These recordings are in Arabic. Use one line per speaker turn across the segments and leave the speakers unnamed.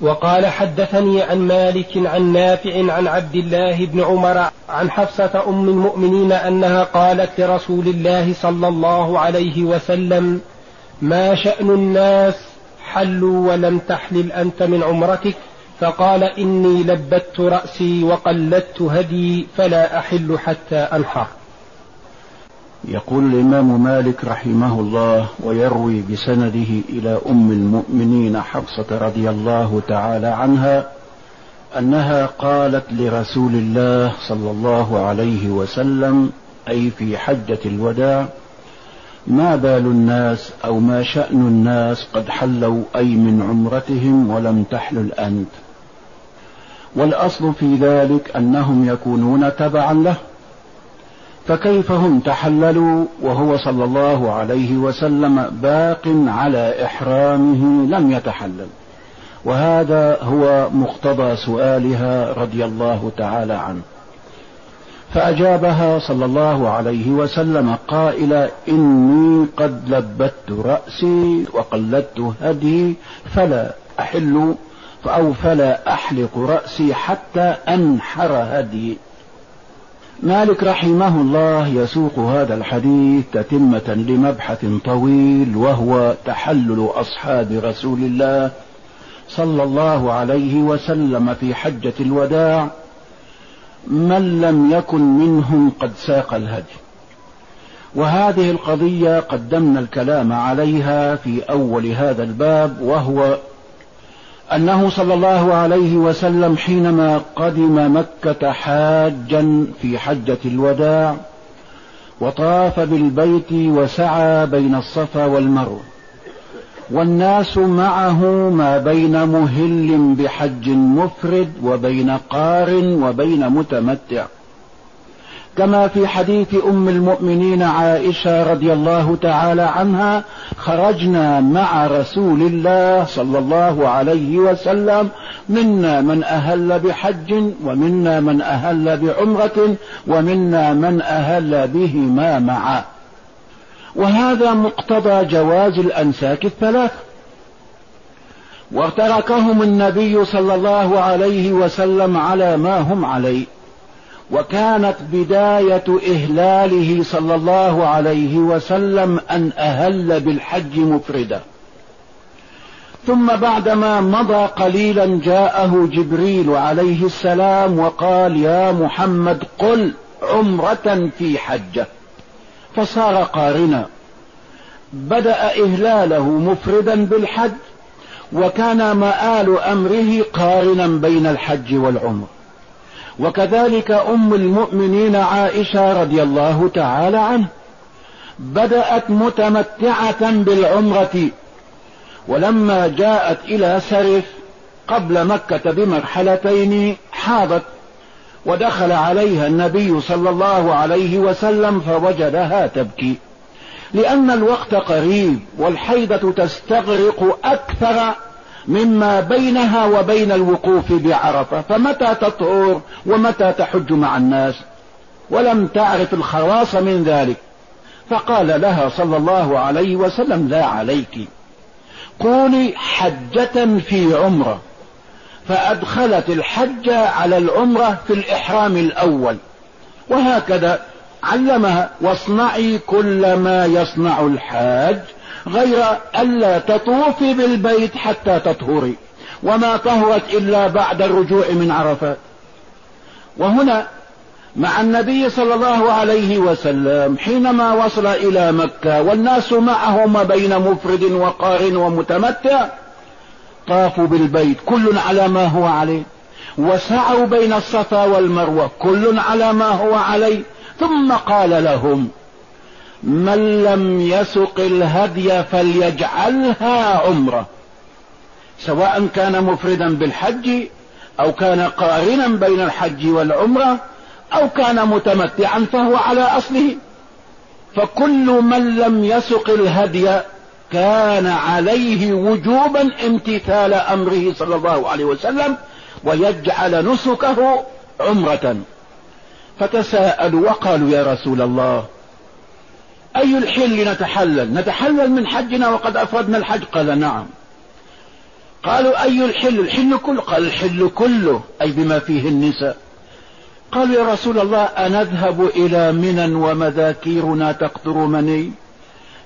وقال حدثني عن مالك عن نافع عن عبد الله بن عمر عن حفصة أم المؤمنين أنها قالت لرسول الله صلى الله عليه وسلم ما شأن الناس حلوا ولم تحلل أنت من عمرتك؟ فقال إني لبت رأسي وقلدت هدي فلا أحل حتى أنحر.
يقول الإمام مالك رحمه الله ويروي بسنده إلى أم المؤمنين حفصة رضي الله تعالى عنها أنها قالت لرسول الله صلى الله عليه وسلم أي في حجة الوداع ما بال الناس أو ما شأن الناس قد حلوا أي من عمرتهم ولم تحلل أنت والأصل في ذلك أنهم يكونون تبعا له فكيف هم تحللوا وهو صلى الله عليه وسلم باق على إحرامه لم يتحلل؟ وهذا هو مقتضى سؤالها رضي الله تعالى عنه. فأجابها صلى الله عليه وسلم قائلا إني قد لبت رأسي وقلدت هدي فلا أحل أو فلا أحلق رأسي حتى أنحر هدي. مالك رحمه الله يسوق هذا الحديث تتمة لمبحث طويل وهو تحلل أصحاب رسول الله صلى الله عليه وسلم في حجة الوداع من لم يكن منهم قد ساق الهدي. وهذه القضية قدمنا الكلام عليها في أول هذا الباب وهو أنه صلى الله عليه وسلم حينما قدم مكة حاجا في حجة الوداع وطاف بالبيت وسعى بين الصفا والمروة. والناس معه ما بين مهل بحج مفرد وبين قار وبين متمتع. كما في حديث أم المؤمنين عائشة رضي الله تعالى عنها خرجنا مع رسول الله صلى الله عليه وسلم منا من أهل بحج ومنا من أهل بعمرة ومنا من أهل بهما معا. وهذا مقتضى جواز الانساك الثلاث. وتركهم النبي صلى الله عليه وسلم على ما هم عليه. وكانت بداية إهلاله صلى الله عليه وسلم أن أهل بالحج مفردا. ثم بعدما مضى قليلا جاءه جبريل عليه السلام وقال يا محمد قل عمرة في حجة. فصار قارنا. بدأ إهلاله مفردا بالحج وكان مآل أمره قارنا بين الحج والعمر. وكذلك أم المؤمنين عائشة رضي الله تعالى عنه. بدأت متمتعة بالعمرة ولما جاءت إلى سرف قبل مكة بمرحلتين حاضت ودخل عليها النبي صلى الله عليه وسلم فوجدها تبكي. لأن الوقت قريب والحيضة تستغرق أكثر مما بينها وبين الوقوف بعرفة فمتى تطهر ومتى تحج مع الناس؟ ولم تعرف الخواص من ذلك. فقال لها صلى الله عليه وسلم لا عليك. قولي حجة في عمرة. فأدخلت الحج على العمرة في الإحرام الأول. وهكذا علمها واصنعي كل ما يصنع الحاج. غير ألا تطوفي بالبيت حتى تطهري وما طهرت إلا بعد الرجوع من عرفات وهنا مع النبي صلى الله عليه وسلم حينما وصل إلى مكة والناس معه ما بين مفرد وقار ومتمتع طافوا بالبيت كل على ما هو عليه وسعوا بين الصفا والمروة كل على ما هو عليه ثم قال لهم من لم يسق الهدي فليجعلها عمرة. سواء كان مفردا بالحج أو كان قارنا بين الحج والعمرة أو كان متمتعا فهو على أصله. فكل من لم يسق الهدي كان عليه وجوبا امتثال أمره صلى الله عليه وسلم ويجعل نسكه عمرة. فتساءلوا وقالوا يا رسول الله أي الحل نتحلل نتحلل من حجنا وقد أفردنا الحج؟ قال نعم. قالوا أي الحل؟ الحل كله. قال الحل كله. أي بما فيه النساء. قالوا يا رسول الله أنذهب إلى منى ومذاكيرنا تقطر مني؟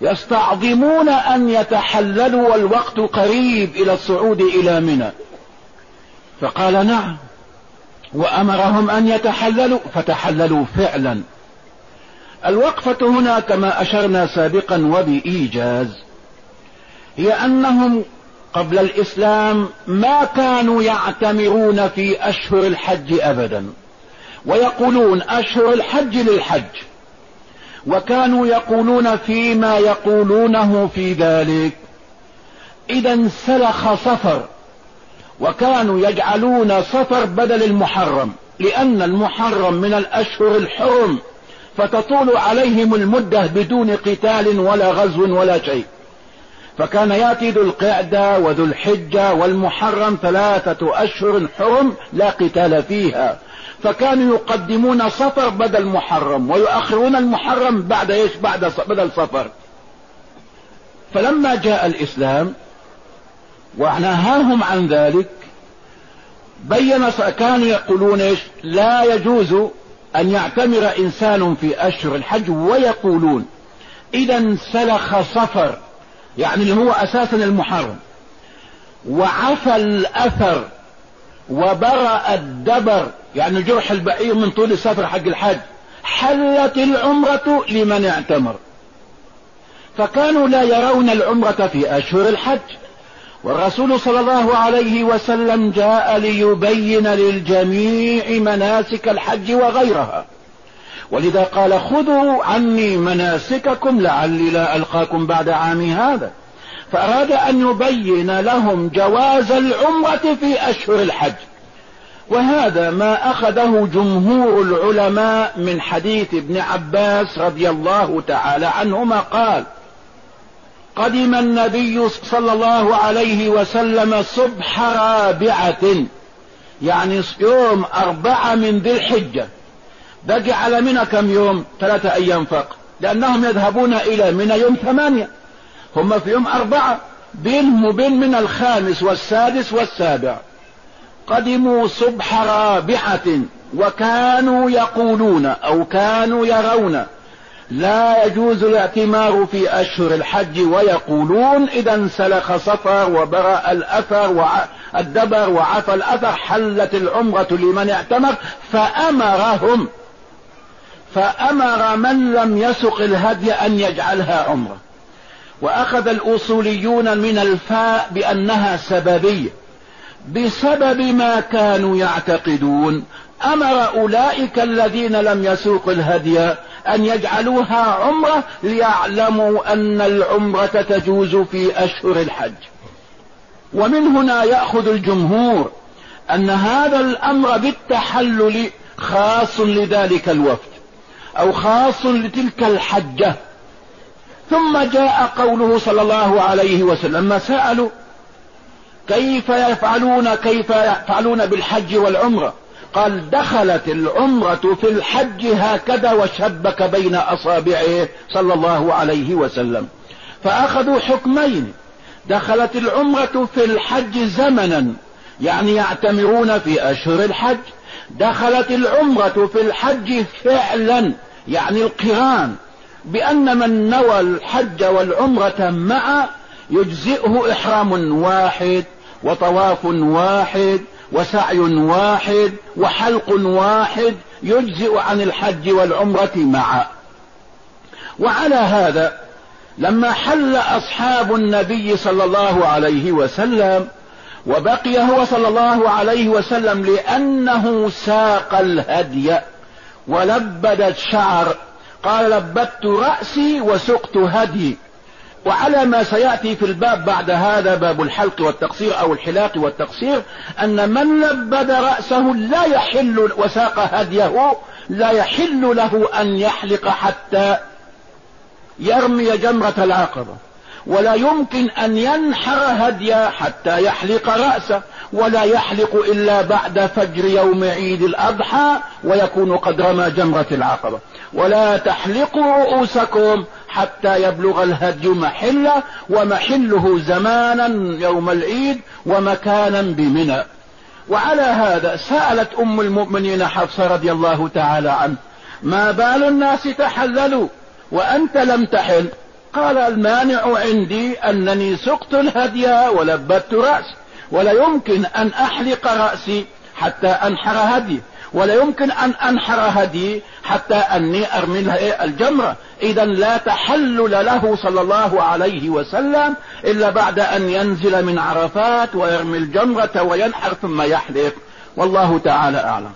يستعظمون أن يتحللوا والوقت قريب إلى الصعود إلى منى. فقال نعم. وأمرهم أن يتحللوا فتحللوا فعلا. الوقفة هنا كما أشرنا سابقا وبإيجاز هي أنهم قبل الإسلام ما كانوا يعتمرون في أشهر الحج أبدا ويقولون أشهر الحج للحج وكانوا يقولون فيما يقولونه في ذلك. إذا انسلخ صفر وكانوا يجعلون صفر بدل المحرم لأن المحرم من الأشهر الحرم. فتطول عليهم المدة بدون قتال ولا غزو ولا شيء. فكان يأتي ذو القعدة وذو الحجة والمحرم ثلاثة أشهر حرم لا قتال فيها. فكانوا يقدمون صفر بدل محرم ويؤخرون المحرم بعد إيش؟ بعد بدل صفر فلما جاء الإسلام ونهاهم عن ذلك بين كانوا يقولون إيش؟ لا يجوز أن يعتمر إنسان في أشهر الحج ويقولون إذا انسلخ صفر يعني اللي هو أساسا المحرم. وعفى الأثر وبرأ الدبر يعني جرح البعير من طول السفر حق الحج حلت العمرة لمن اعتمر. فكانوا لا يرون العمرة في أشهر الحج. والرسول صلى الله عليه وسلم جاء ليبين للجميع مناسك الحج وغيرها. ولذا قال خذوا عني مناسككم لعلي لا ألقاكم بعد عامي هذا. فأراد أن يبين لهم جواز العمرة في أشهر الحج. وهذا ما أخذه جمهور العلماء من حديث ابن عباس رضي الله تعالى عنهما قال قدم النبي صلى الله عليه وسلم صبح رابعة. يعني يوم أربعة من ذي الحجة. بقي على منى كم يوم؟ ثلاثة أيام فقط. لأنهم يذهبون إلى منى يوم ثمانية. هم في يوم أربعة. بينهم وبين من الخامس والسادس والسابع. قدموا صبح رابعة. وكانوا يقولون أو كانوا يرون لا يجوز الاعتمار في أشهر الحج ويقولون إذا انسلخ صفر وبرأ الأثر والدبر وعفى الأثر حلت العمرة لمن اعتمر فأمرهم فأمر من لم يسق الهدي أن يجعلها عمرة. وأخذ الأصوليون من الفاء بأنها سببية. بسبب ما كانوا يعتقدون أمر أولئك الذين لم يسوقوا الهدي أن يجعلوها عمرة ليعلموا أن العمرة تجوز في أشهر الحج. ومن هنا يأخذ الجمهور أن هذا الأمر بالتحلل خاص لذلك الوفد أو خاص لتلك الحجة. ثم جاء قوله صلى الله عليه وسلم ما سألوا؟ كيف يفعلون كيف يفعلون بالحج والعمرة؟ قال دخلت العمرة في الحج هكذا وشبك بين أصابعه صلى الله عليه وسلم. فأخذوا حكمين. دخلت العمرة في الحج زمنا يعني يعتمرون في أشهر الحج. دخلت العمرة في الحج فعلا يعني القران. بأن من نوى الحج والعمرة معا يجزئه إحرام واحد وطواف واحد وسعي واحد وحلق واحد يجزئ عن الحج والعمرة معا. وعلى هذا لما حل أصحاب النبي صلى الله عليه وسلم وبقي هو صلى الله عليه وسلم لأنه ساق الهدي ولبدت شعر. قال لبدت رأسي وسقت هدي. وعلى ما سيأتي في الباب بعد هذا باب الحلق والتقصير أو الحلاق والتقصير أن من لبد رأسه لا يحل وساق هديه لا يحل له أن يحلق حتى يرمي جمرة العقبة. ولا يمكن أن ينحر هديا حتى يحلق رأسه ولا يحلق إلا بعد فجر يوم عيد الأضحى ويكون قد رمى جمرة العقبة. ولا تحلقوا رؤوسكم حتى يبلغ الهدي محلة ومحله زمانا يوم العيد ومكانا بمنى. وعلى هذا سألت أم المؤمنين حفصة رضي الله تعالى عنه ما بال الناس تحللوا وأنت لم تحل؟ قال المانع عندي أنني سقت الهدي ولبت رأسي ولا يمكن أن أحلق رأسي حتى أنحر هدي. ولا يمكن أن أنحر هدي حتى أني أرمي إيه؟ الجمرة. إذا لا تحلل له صلى الله عليه وسلم إلا بعد أن ينزل من عرفات ويرمي الجمرة وينحر ثم يحلق. والله تعالى أعلم.